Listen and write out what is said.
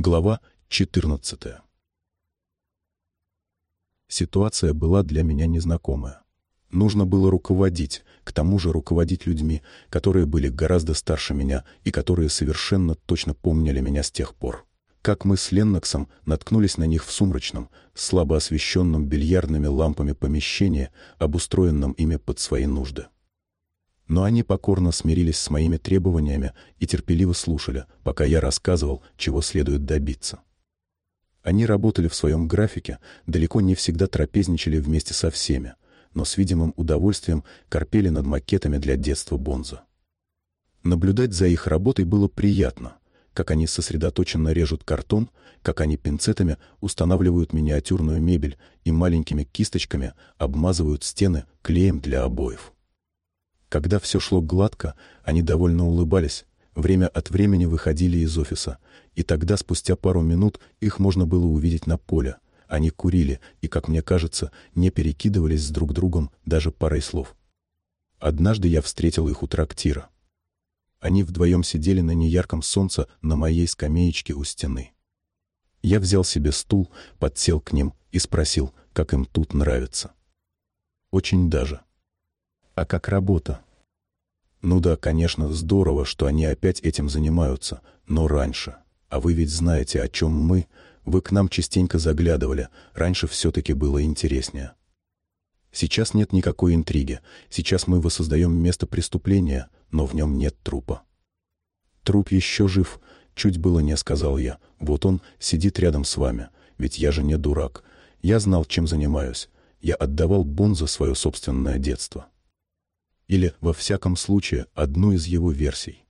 Глава 14. Ситуация была для меня незнакомая. Нужно было руководить, к тому же руководить людьми, которые были гораздо старше меня и которые совершенно точно помнили меня с тех пор. Как мы с Ленноксом наткнулись на них в сумрачном, слабо освещенном бильярдными лампами помещении, обустроенном ими под свои нужды. Но они покорно смирились с моими требованиями и терпеливо слушали, пока я рассказывал, чего следует добиться. Они работали в своем графике, далеко не всегда трапезничали вместе со всеми, но с видимым удовольствием корпели над макетами для детства Бонза. Наблюдать за их работой было приятно, как они сосредоточенно режут картон, как они пинцетами устанавливают миниатюрную мебель и маленькими кисточками обмазывают стены клеем для обоев. Когда все шло гладко, они довольно улыбались, время от времени выходили из офиса, и тогда, спустя пару минут, их можно было увидеть на поле — они курили и, как мне кажется, не перекидывались с друг другом даже парой слов. Однажды я встретил их у трактира. Они вдвоем сидели на неярком солнце на моей скамеечке у стены. Я взял себе стул, подсел к ним и спросил, как им тут нравится. Очень даже. А как работа? Ну да, конечно, здорово, что они опять этим занимаются, но раньше. А вы ведь знаете, о чем мы, вы к нам частенько заглядывали, раньше все-таки было интереснее. Сейчас нет никакой интриги, сейчас мы воссоздаем место преступления, но в нем нет трупа. Труп еще жив, чуть было не сказал я. Вот он сидит рядом с вами, ведь я же не дурак. Я знал, чем занимаюсь. Я отдавал Бонза свое собственное детство. Или, во всяком случае, одну из его версий.